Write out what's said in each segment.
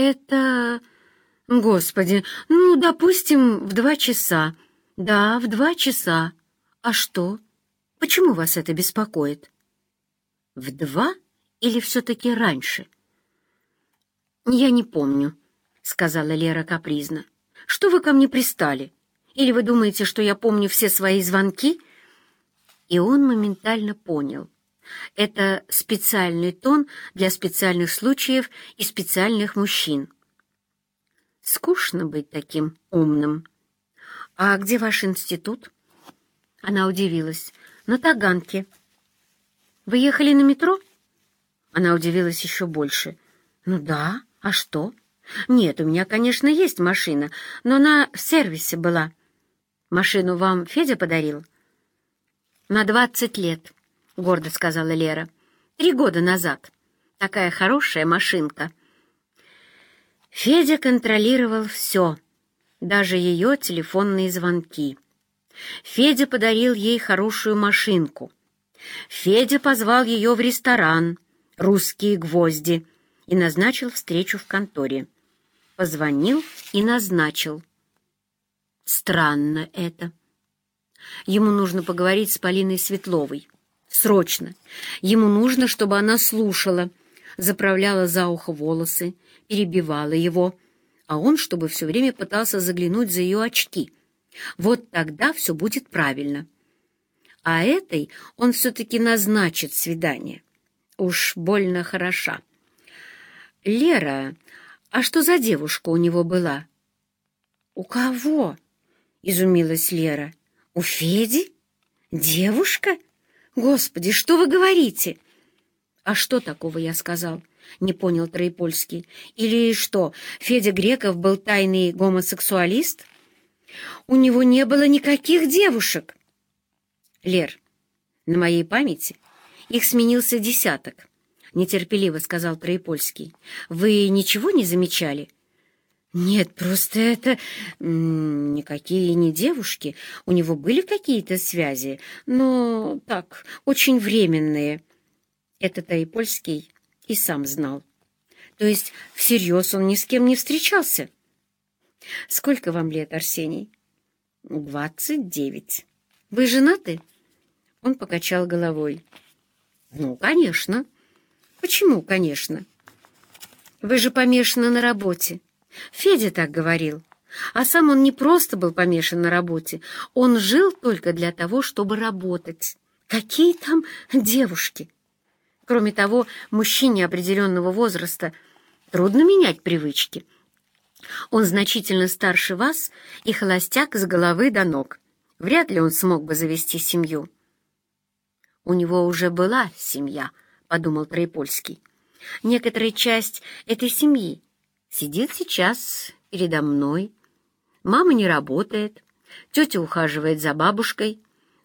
Это... Господи, ну, допустим, в два часа. Да, в два часа. А что? Почему вас это беспокоит? В два или все-таки раньше? Я не помню, — сказала Лера капризно. Что вы ко мне пристали? Или вы думаете, что я помню все свои звонки? И он моментально понял. Это специальный тон для специальных случаев и специальных мужчин. Скучно быть таким умным. «А где ваш институт?» Она удивилась. «На Таганке». «Вы ехали на метро?» Она удивилась еще больше. «Ну да, а что?» «Нет, у меня, конечно, есть машина, но она в сервисе была». «Машину вам Федя подарил?» «На двадцать лет», — гордо сказала Лера. «Три года назад. Такая хорошая машинка». Федя контролировал все, даже ее телефонные звонки. Федя подарил ей хорошую машинку. Федя позвал ее в ресторан «Русские гвозди» и назначил встречу в конторе. Позвонил и назначил. Странно это. Ему нужно поговорить с Полиной Светловой. Срочно. Ему нужно, чтобы она слушала, заправляла за ухо волосы, перебивала его, а он, чтобы все время пытался заглянуть за ее очки. Вот тогда все будет правильно. А этой он все-таки назначит свидание. Уж больно хороша. «Лера, а что за девушка у него была?» «У кого?» — изумилась Лера. «У Феди? Девушка? Господи, что вы говорите?» «А что такого я сказал?» — не понял Троепольский. «Или что, Федя Греков был тайный гомосексуалист? У него не было никаких девушек!» «Лер, на моей памяти их сменился десяток», — нетерпеливо сказал Троепольский. «Вы ничего не замечали?» «Нет, просто это... никакие не девушки. У него были какие-то связи, но так, очень временные». Это Троепольский и сам знал. То есть всерьез он ни с кем не встречался? Сколько вам лет, Арсений? Двадцать девять. Вы женаты? Он покачал головой. Ну, конечно. Почему, конечно? Вы же помешаны на работе. Федя так говорил. А сам он не просто был помешан на работе. Он жил только для того, чтобы работать. Какие там девушки? Кроме того, мужчине определенного возраста трудно менять привычки. Он значительно старше вас и холостяк с головы до ног. Вряд ли он смог бы завести семью. «У него уже была семья», — подумал Троепольский. «Некоторая часть этой семьи сидит сейчас передо мной. Мама не работает, тетя ухаживает за бабушкой,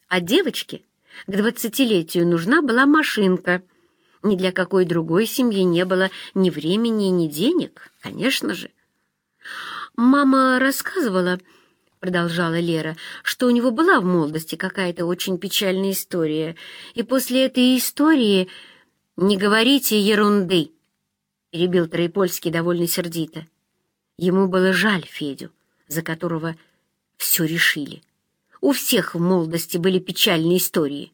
а девочке к двадцатилетию нужна была машинка — ни для какой другой семьи не было ни времени, ни денег, конечно же. «Мама рассказывала, — продолжала Лера, — что у него была в молодости какая-то очень печальная история, и после этой истории не говорите ерунды, — перебил Троепольский довольно сердито. Ему было жаль Федю, за которого все решили. У всех в молодости были печальные истории.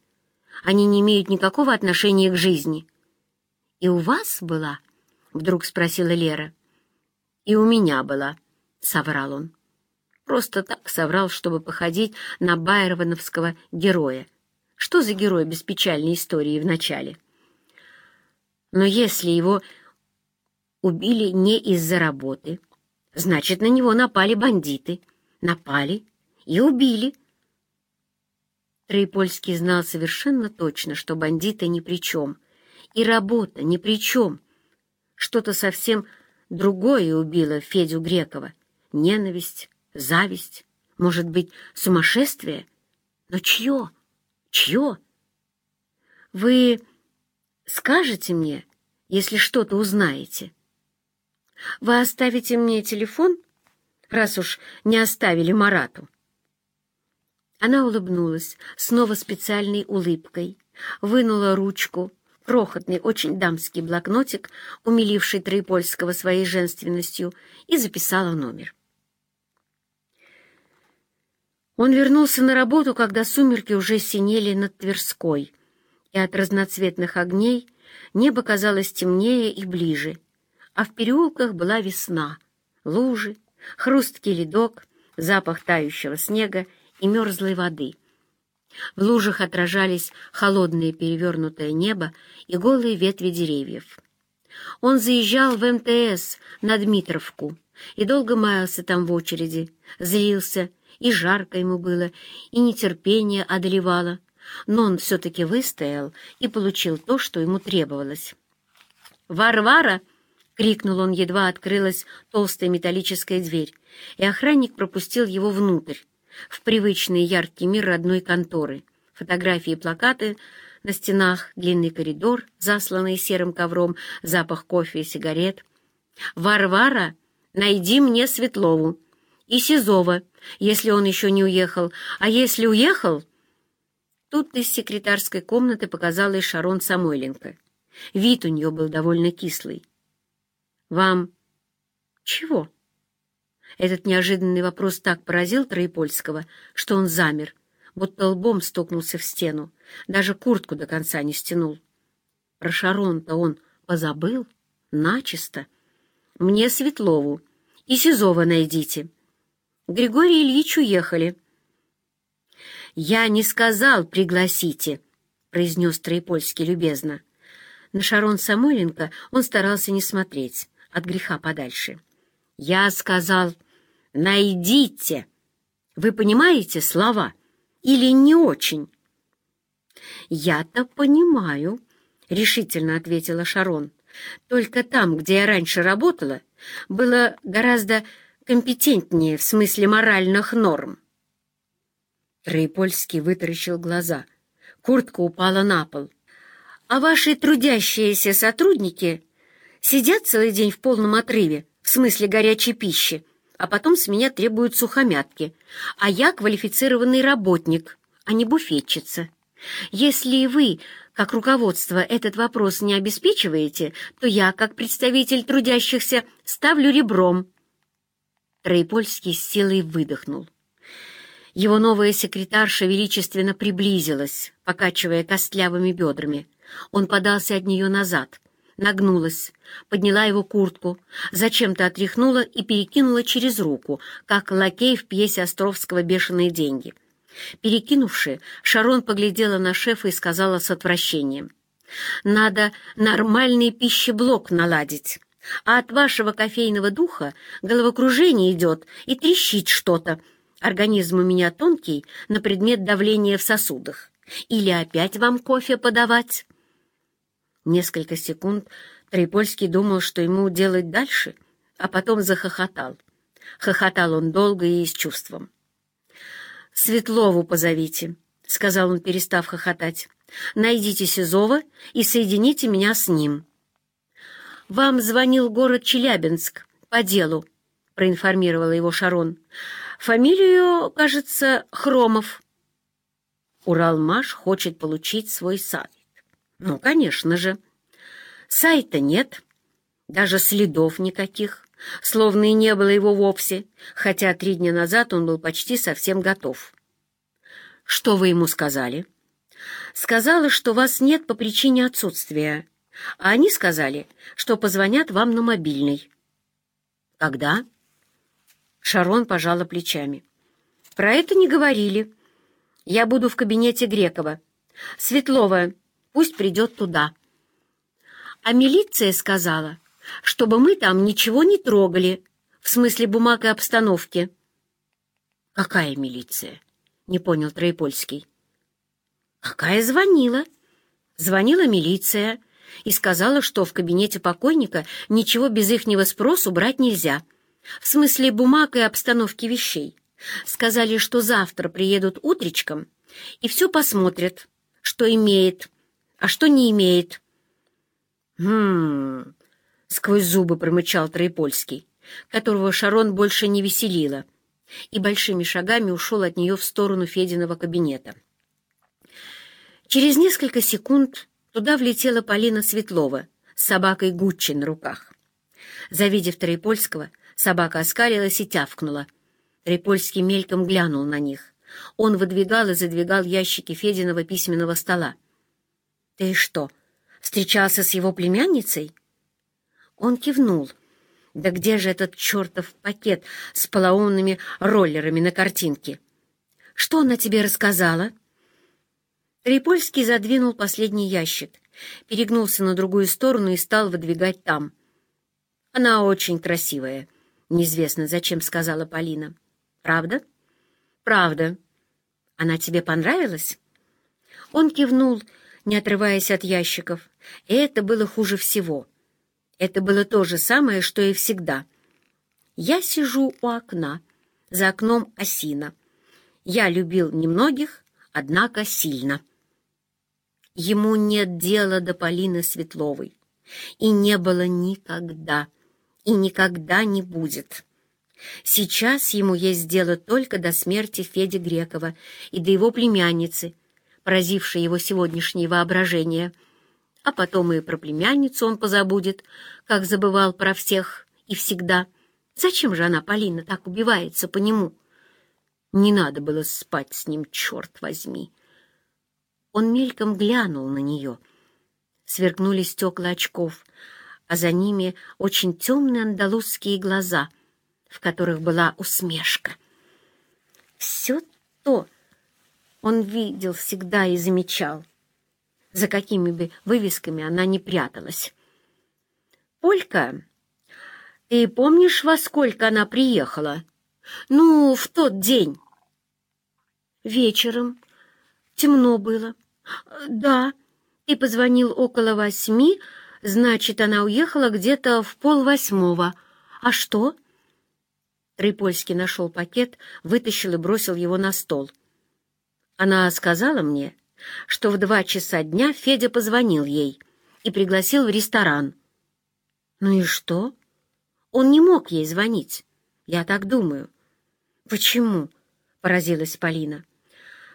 Они не имеют никакого отношения к жизни. «И у вас была?» — вдруг спросила Лера. «И у меня была», — соврал он. Просто так соврал, чтобы походить на байровановского героя. Что за герой без печальной истории в начале? Но если его убили не из-за работы, значит, на него напали бандиты. Напали и убили. Троепольский знал совершенно точно, что бандиты ни при чем — и работа ни при чем. Что-то совсем другое убило Федю Грекова. Ненависть, зависть, может быть, сумасшествие? Но чье? Чье? Вы скажете мне, если что-то узнаете? Вы оставите мне телефон, раз уж не оставили Марату? Она улыбнулась, снова специальной улыбкой, вынула ручку, крохотный, очень дамский блокнотик, умиливший Троепольского своей женственностью, и записала номер. Он вернулся на работу, когда сумерки уже синели над Тверской, и от разноцветных огней небо казалось темнее и ближе, а в переулках была весна, лужи, хрусткий ледок, запах тающего снега и мерзлой воды. В лужах отражались холодное перевернутое небо и голые ветви деревьев. Он заезжал в МТС на Дмитровку и долго маялся там в очереди, злился, и жарко ему было, и нетерпение одолевало, но он все-таки выстоял и получил то, что ему требовалось. «Варвара!» — крикнул он, едва открылась толстая металлическая дверь, и охранник пропустил его внутрь, в привычный яркий мир родной конторы. Фотографии и плакаты на стенах, длинный коридор, засланный серым ковром, запах кофе и сигарет. «Варвара, найди мне Светлову и Сизова, если он еще не уехал. А если уехал...» Тут из секретарской комнаты показалась Шарон Самойленко. Вид у нее был довольно кислый. «Вам чего?» Этот неожиданный вопрос так поразил Троепольского, что он замер, будто лбом стукнулся в стену, даже куртку до конца не стянул. Про Шарон-то он позабыл начисто. «Мне Светлову и Сизова найдите». Григорий Ильич уехали. «Я не сказал, пригласите», — произнес Троепольский любезно. На Шарон Самойленко он старался не смотреть, от греха подальше. «Я сказал, найдите. Вы понимаете слова? Или не очень?» «Я-то понимаю», — решительно ответила Шарон. «Только там, где я раньше работала, было гораздо компетентнее в смысле моральных норм». Троепольский вытаращил глаза. Куртка упала на пол. «А ваши трудящиеся сотрудники сидят целый день в полном отрыве, в смысле горячей пищи, а потом с меня требуют сухомятки, а я квалифицированный работник, а не буфетчица. Если вы, как руководство, этот вопрос не обеспечиваете, то я, как представитель трудящихся, ставлю ребром». Троепольский с силой выдохнул. Его новая секретарша величественно приблизилась, покачивая костлявыми бедрами. Он подался от нее назад — нагнулась, подняла его куртку, зачем-то отряхнула и перекинула через руку, как лакей в пьесе Островского «Бешеные деньги». Перекинувши, Шарон поглядела на шефа и сказала с отвращением. «Надо нормальный пищеблок наладить, а от вашего кофейного духа головокружение идет и трещит что-то. Организм у меня тонкий на предмет давления в сосудах. Или опять вам кофе подавать?» Несколько секунд Трипольский думал, что ему делать дальше, а потом захохотал. Хохотал он долго и с чувством. «Светлову позовите», — сказал он, перестав хохотать. «Найдите Сизова и соедините меня с ним». «Вам звонил город Челябинск по делу», — проинформировала его Шарон. «Фамилию, кажется, Хромов». Уралмаш хочет получить свой сад. Ну, конечно же. Сайта нет, даже следов никаких, словно и не было его вовсе, хотя три дня назад он был почти совсем готов. Что вы ему сказали? Сказала, что вас нет по причине отсутствия, а они сказали, что позвонят вам на мобильный. Когда? Шарон пожала плечами. Про это не говорили. Я буду в кабинете Грекова. Светлова, Пусть придет туда. А милиция сказала, чтобы мы там ничего не трогали, в смысле бумаг и обстановки. «Какая милиция?» — не понял Троепольский. «Какая звонила?» Звонила милиция и сказала, что в кабинете покойника ничего без ихнего спросу брать нельзя. В смысле бумаг и обстановки вещей. Сказали, что завтра приедут утречком и все посмотрят, что имеет, а что не имеет. «Хм...» — сквозь зубы промычал Троепольский, которого Шарон больше не веселила, и большими шагами ушел от нее в сторону Фединого кабинета. Через несколько секунд Туда влетела Полина Светлова с собакой Гуччи на руках. Завидев Троепольского, собака оскалилась и тявкнула. Троепольский мельком глянул на них. Он выдвигал и задвигал ящики Фединого письменного стола. «Ты что, встречался с его племянницей?» Он кивнул. «Да где же этот чертов пакет с полоумными роллерами на картинке?» «Что она тебе рассказала?» Трипольский задвинул последний ящик, перегнулся на другую сторону и стал выдвигать там. «Она очень красивая», — неизвестно зачем сказала Полина. «Правда?» «Правда. Она тебе понравилась?» Он кивнул, не отрываясь от ящиков, и это было хуже всего. Это было то же самое, что и всегда. Я сижу у окна, за окном осина. Я любил немногих, однако сильно. Ему нет дела до Полины Светловой. И не было никогда. И никогда не будет. Сейчас ему есть дело только до смерти Феди Грекова и до его племянницы, поразившей его сегодняшнее воображение. А потом и про племянницу он позабудет, как забывал про всех и всегда. Зачем же она, Полина, так убивается по нему? Не надо было спать с ним, черт возьми. Он мельком глянул на нее. Сверкнули стекла очков, а за ними очень темные андалузские глаза, в которых была усмешка. Все то он видел всегда и замечал, за какими бы вывесками она не пряталась. «Полька, ты помнишь, во сколько она приехала? Ну, в тот день?» «Вечером. Темно было. «Да, ты позвонил около восьми, значит, она уехала где-то в полвосьмого. А что?» Трипольский нашел пакет, вытащил и бросил его на стол. Она сказала мне, что в два часа дня Федя позвонил ей и пригласил в ресторан. «Ну и что?» «Он не мог ей звонить. Я так думаю». «Почему?» — поразилась Полина.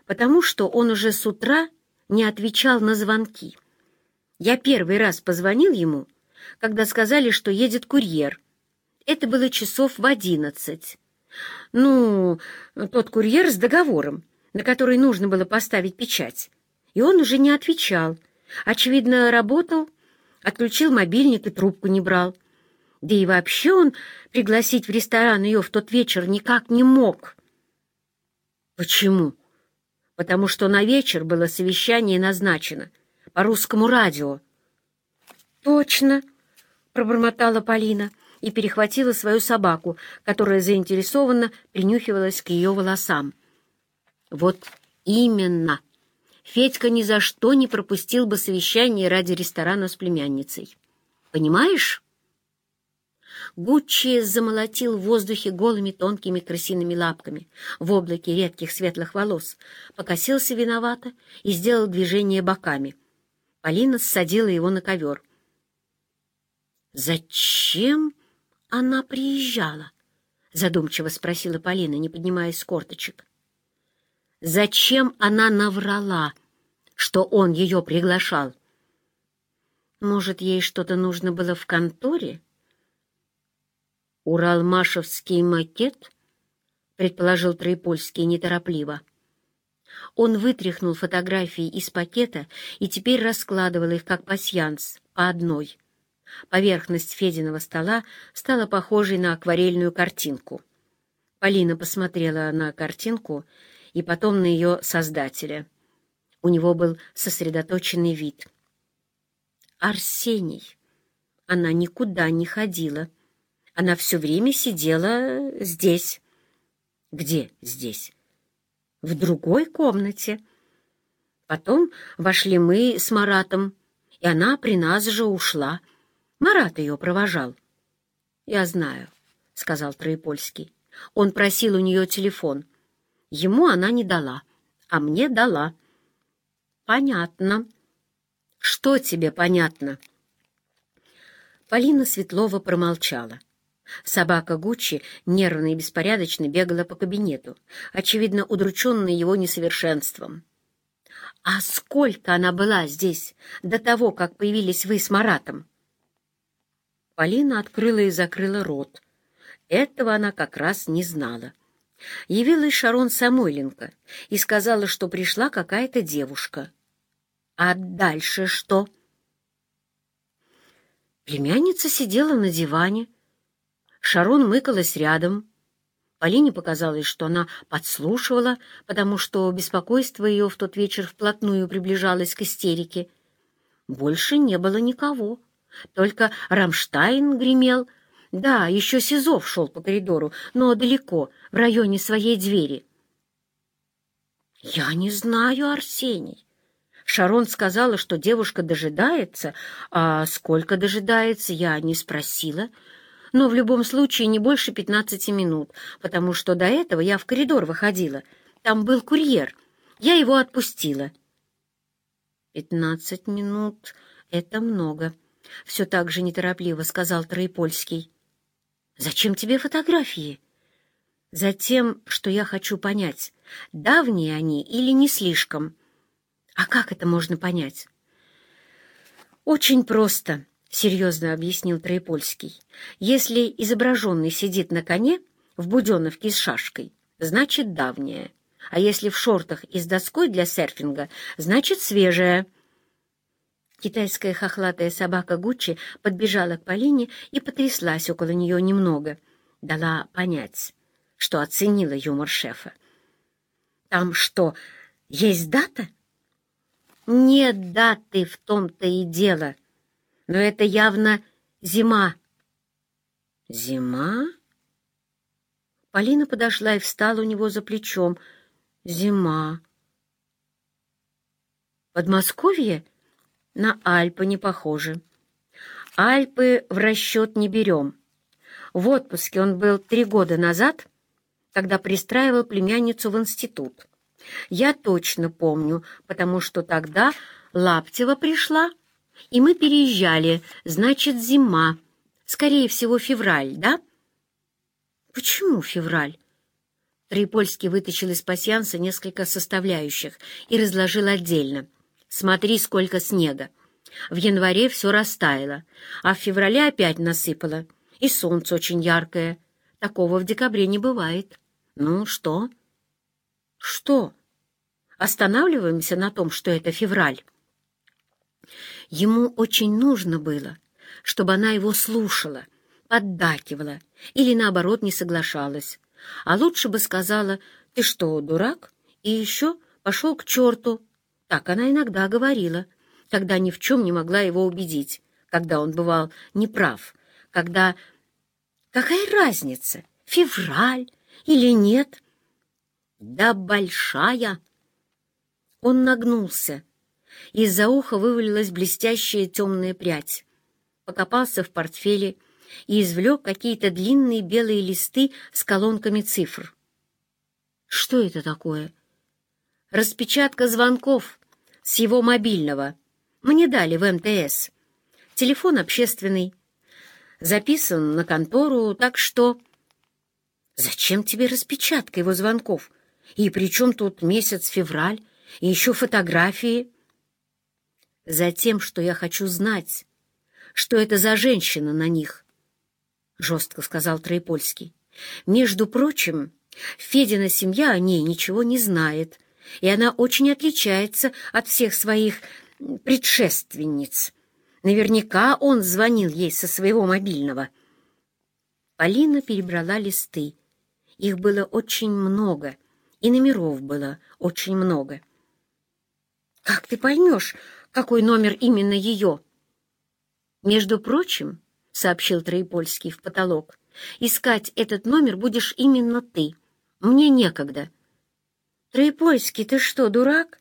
«Потому что он уже с утра не отвечал на звонки. Я первый раз позвонил ему, когда сказали, что едет курьер. Это было часов в одиннадцать. Ну, тот курьер с договором, на который нужно было поставить печать. И он уже не отвечал. Очевидно, работал, отключил мобильник и трубку не брал. Да и вообще он пригласить в ресторан ее в тот вечер никак не мог. Почему? потому что на вечер было совещание назначено по русскому радио. «Точно!» — пробормотала Полина и перехватила свою собаку, которая заинтересованно принюхивалась к ее волосам. «Вот именно!» Федька ни за что не пропустил бы совещание ради ресторана с племянницей. Понимаешь? Гуччи замолотил в воздухе голыми тонкими крысиными лапками в облаке редких светлых волос, покосился виновато и сделал движение боками. Полина ссадила его на ковер. «Зачем она приезжала?» — задумчиво спросила Полина, не поднимаясь с корточек. «Зачем она наврала, что он ее приглашал?» «Может, ей что-то нужно было в конторе?» «Уралмашевский макет?» — предположил Троепольский неторопливо. Он вытряхнул фотографии из пакета и теперь раскладывал их как пасьянс, по одной. Поверхность Фединого стола стала похожей на акварельную картинку. Полина посмотрела на картинку и потом на ее создателя. У него был сосредоточенный вид. «Арсений!» Она никуда не ходила. Она все время сидела здесь. Где здесь? В другой комнате. Потом вошли мы с Маратом, и она при нас же ушла. Марат ее провожал. «Я знаю», — сказал Троепольский. Он просил у нее телефон. Ему она не дала, а мне дала. «Понятно». «Что тебе понятно?» Полина Светлова промолчала. Собака Гуччи нервно и беспорядочно бегала по кабинету, очевидно, удрученная его несовершенством. А сколько она была здесь до того, как появились вы с Маратом? Полина открыла и закрыла рот. Этого она как раз не знала. Явилась Шарон Самойленко и сказала, что пришла какая-то девушка. А дальше что? Племянница сидела на диване. Шарон мыкалась рядом. Полине показалось, что она подслушивала, потому что беспокойство ее в тот вечер вплотную приближалось к истерике. Больше не было никого. Только Рамштайн гремел. Да, еще Сизов шел по коридору, но далеко, в районе своей двери. «Я не знаю, Арсений». Шарон сказала, что девушка дожидается, а сколько дожидается, я не спросила. Но в любом случае не больше пятнадцати минут, потому что до этого я в коридор выходила. Там был курьер. Я его отпустила. «Пятнадцать минут — это много», — все так же неторопливо сказал Троепольский. «Зачем тебе фотографии?» «Затем, что я хочу понять, давние они или не слишком». «А как это можно понять?» «Очень просто», — серьезно объяснил Троепольский. «Если изображенный сидит на коне в буденовке с шашкой, значит давняя, а если в шортах и с доской для серфинга, значит свежая». Китайская хохлатая собака Гуччи подбежала к Полине и потряслась около нее немного. Дала понять, что оценила юмор шефа. «Там что, есть дата?» «Нет даты, в том-то и дело. Но это явно зима». «Зима?» Полина подошла и встала у него за плечом. «Зима». «Подмосковье?» На Альпы не похожи. Альпы в расчет не берем. В отпуске он был три года назад, когда пристраивал племянницу в институт. Я точно помню, потому что тогда Лаптева пришла, и мы переезжали, значит, зима. Скорее всего, февраль, да? Почему февраль? Трипольский вытащил из пасьянса несколько составляющих и разложил отдельно. Смотри, сколько снега. В январе все растаяло, а в феврале опять насыпало. И солнце очень яркое. Такого в декабре не бывает. Ну, что? Что? Останавливаемся на том, что это февраль. Ему очень нужно было, чтобы она его слушала, поддакивала или, наоборот, не соглашалась. А лучше бы сказала, ты что, дурак? И еще пошел к черту, так она иногда говорила, когда ни в чем не могла его убедить, когда он бывал неправ, когда... Какая разница, февраль или нет? Да большая! Он нагнулся. Из-за уха вывалилась блестящая темная прядь. Покопался в портфеле и извлек какие-то длинные белые листы с колонками цифр. Что это такое? Распечатка звонков с его мобильного. Мне дали в МТС. Телефон общественный. Записан на контору, так что... Зачем тебе распечатка его звонков? И при чем тут месяц февраль? И еще фотографии? Затем, что я хочу знать, что это за женщина на них, — жестко сказал Троепольский. Между прочим, Федина семья о ней ничего не знает, и она очень отличается от всех своих предшественниц. Наверняка он звонил ей со своего мобильного. Полина перебрала листы. Их было очень много, и номеров было очень много. «Как ты поймешь, какой номер именно ее?» «Между прочим», — сообщил Троепольский в потолок, — «искать этот номер будешь именно ты. Мне некогда». «Троепольский, ты что, дурак?»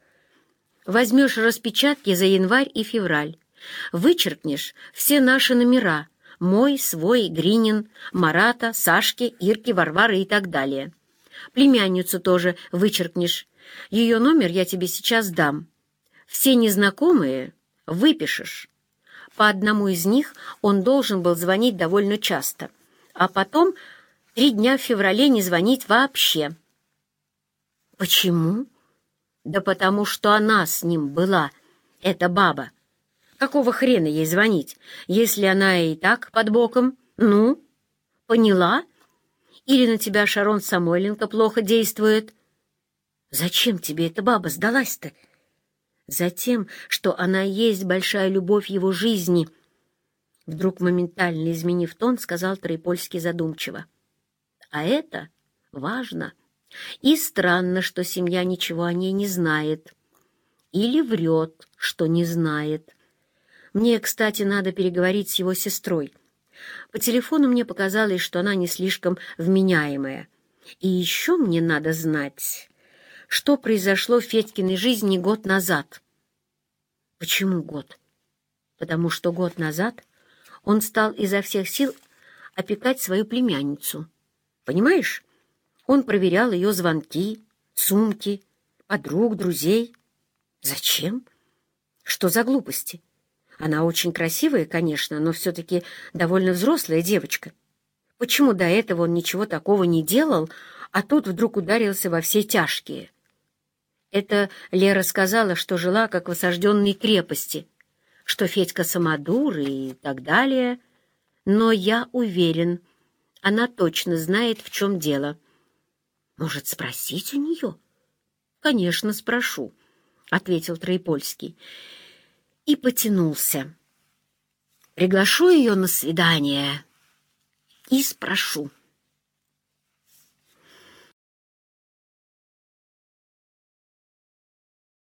Возьмешь распечатки за январь и февраль, вычеркнешь все наши номера — мой, свой, Гринин, Марата, Сашки, Ирки, Варвары и так далее. Племянницу тоже вычеркнешь. Ее номер я тебе сейчас дам. Все незнакомые выпишешь. По одному из них он должен был звонить довольно часто, а потом три дня в феврале не звонить вообще. Почему? Да потому что она с ним была, эта баба. Какого хрена ей звонить, если она и так под боком? Ну, поняла? Или на тебя Шарон Самойленко плохо действует? Зачем тебе эта баба сдалась-то? Затем, что она есть большая любовь его жизни. Вдруг, моментально изменив тон, сказал Троепольский задумчиво. А это важно. И странно, что семья ничего о ней не знает. Или врет, что не знает. Мне, кстати, надо переговорить с его сестрой. По телефону мне показалось, что она не слишком вменяемая. И еще мне надо знать, что произошло в Федькиной жизни год назад. Почему год? Потому что год назад он стал изо всех сил опекать свою племянницу. Понимаешь? Он проверял ее звонки, сумки, подруг, друзей. Зачем? Что за глупости? Она очень красивая, конечно, но все-таки довольно взрослая девочка. Почему до этого он ничего такого не делал, а тут вдруг ударился во все тяжкие? Это Лера сказала, что жила как в осажденной крепости, что Федька самодур и так далее. Но я уверен, она точно знает, в чем дело. Может, спросить у нее? Конечно, спрошу, — ответил Троепольский и потянулся. Приглашу ее на свидание и спрошу.